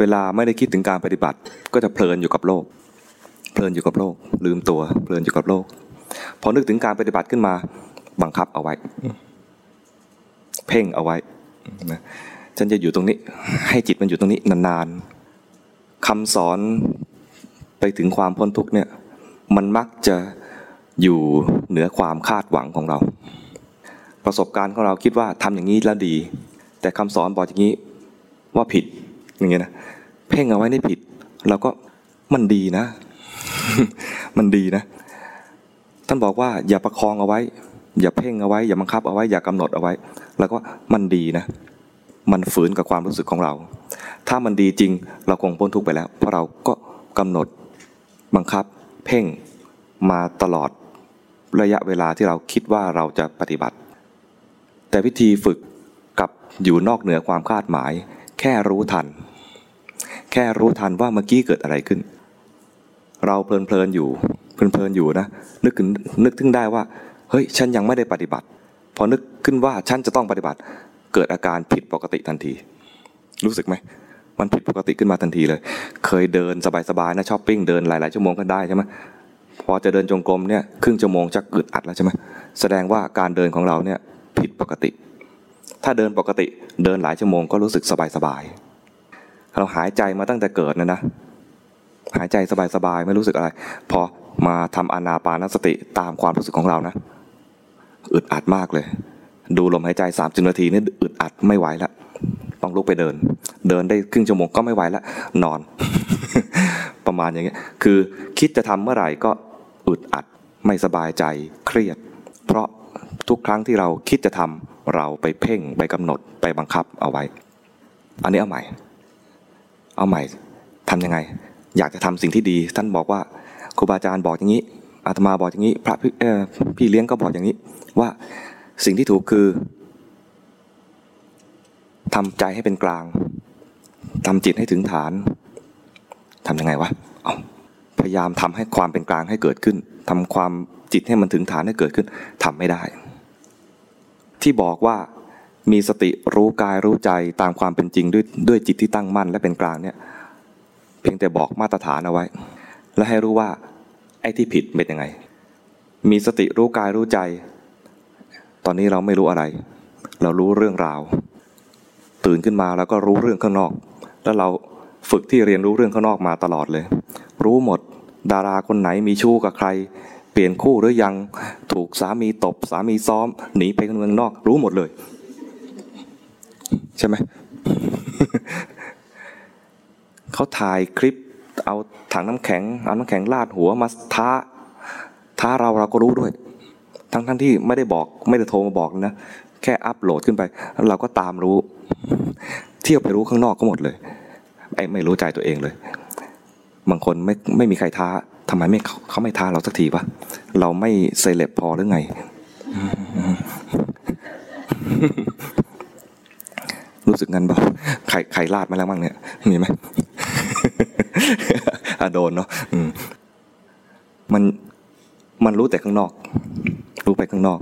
เวลาไม่ได้คิดถึงการปฏิบัติ ก็จะเพลินอยู่กับโลก เพลินอยู่กับโลก ลืมตัวเพลินอยู่กับโลก พอนึกถึงการปฏิบัติขึ้นมา บังคับเอาไว้ เพ่งเอาไว้ฉันจะอยู่ตรงนี้ ให้จิตมันอยู่ตรงนี้นานๆคำสอนไปถึงความพ้นทุกเนี่ย มันมักจะอยู่เหนือความคาดหวังของเรา ประสบการณ์ของเราคิดว่าทำอย่างนี้แล้วดี แต่คำสอนบอกอย่างนี้ว่าผิด อย่างเงี้ยนะเพ่งเอาไว้ในผิดเราก็มันดีนะ มันดีนะ ท่านบอกว่าอย่าประคองเอาไว้ อย่าเพ่งเอาไว้ อย่าบังคับเอาไว้ อย่ากำหนดเอาไว้ แล้วก็มันดีนะ มันฝืนกับความรู้สึกของเรา ถ้ามันดีจริงเราคงพ้นทุกข์ไปแล้ว เพราะเราก็กำหนดบังคับ เพ่งมาตลอดระยะเวลาที่เราคิดว่าเราจะปฏิบัติ แต่วิธีฝึกกับอยู่นอกเหนือความคาดหมาย แค่รู้ทัน แค่รู้ทันว่าเมื่อกี้เกิดอะไรขึ้น เราเพลินๆอยู่เพลินๆอยู่นะนึกถึงนึกถึงได้ว่าเฮ้ยฉันยังไม่ได้ปฏิบัติ พอนึกขึ้นว่าฉันจะต้องปฏิบัติ เกิดอาการผิดปกติทันที รู้สึกไหมมันผิดปกติขึ้นมาทันทีเลย เคยเดินสบายๆนะช้อปปิ้งเดินหลายๆชั่วโมงก็ได้ใช่ไหมพอจะเดินจงกรมเนี่ยครึ่งชั่วโมงจะอึดอัดแล้วใช่ไหมแสดงว่าการเดินของเราเนี่ยผิดปกติ ถ้าเดินปกติเดินหลายชั่วโมงก็รู้สึกสบายๆ เราหายใจมาตั้งแต่เกิดนะนะ หายใจสบายๆไม่รู้สึกอะไร พอมาทำอานาปานสติตามความรู้สึกของเรานะ อึดอัดมากเลย ดูลมหายใจสามสิบนาทีนี่อึดอัดไม่ไหวแล้วต้องลุกไปเดิน เดินได้ครึ่งชั่วโมงก็ไม่ไหวแล้วนอน ประมาณอย่างเงี้ยคือคิดจะทำเมื่อไหร่ก็อึดอัดไม่สบายใจเครียด เพราะทุกครั้งที่เราคิดจะทำเราไปเพ่งไปกำหนดไปบังคับเอาไว้ อันนี้เอาใหม่ เอาใหม่ทำยังไง อยากจะทำสิ่งที่ดี ท่านบอกว่าครูบาอาจารย์บอกอย่างนี้อาตมาบอกอย่างนี้ พระพี่เอ่อพี่เลี้ยงก็บอกอย่างนี้ ว่าสิ่งที่ถูกคือทำใจให้เป็นกลางทำจิตให้ถึงฐานทำยังไงวะพยายามทำให้ความเป็นกลางให้เกิดขึ้นทำความจิตให้มันถึงฐานให้เกิดขึ้นทำไม่ได้ ที่บอกว่า มีสติรู้กายรู้ใจตามความเป็นจริงด้วยด้วยจิตที่ตั้งมั่นและเป็นกลางเนี่ย เพียงแต่บอกมาตรฐานเอาไว้ และให้รู้ว่า ไอ้ที่ผิดเป็นยังไง มีสติรู้กายรู้ใจ ตอนนี้เราไม่รู้อะไร เรารู้เรื่องราว ตื่นขึ้นมาแล้วก็รู้เรื่องข้างนอก แล้วเราฝึกที่เรียนรู้เรื่องข้างนอกมาตลอดเลย รู้หมดดาราคนไหนมีชู้กับใคร เปลี่ยนคู่หรือยังถูกสามีตบสามีซ้อม หนีไปเมืองนอก รู้หมดเลย ใช่ไหมเขาถ่ายคลิปเอาถังน้ำแข็งเอาน้ำแข็งลาดหัวมาท้า ท้าเราเราก็รู้ด้วย ทั้งทั้งที่ไม่ได้บอกไม่ได้โทรมาบอกนะแค่อัปโหลดขึ้นไปแล้วเราก็ตามรู้ เที่ยวไปรู้ข้างนอกก็หมดเลยไอ้ไม่รู้ใจตัวเองเลย บางคนไม่ไม่มีใครท้าทำไมไม่เขาเขาไม่ท้าเราสักทีวะเราไม่เซเลบพอหรือไง รู้สึกงั้นเปล่าใครใครลาดมาแล้วบ้างเนี่ยมีไหมอะโดนเนาะมมันมันรู้แต่ข้างนอก รู้ไปข้างนอก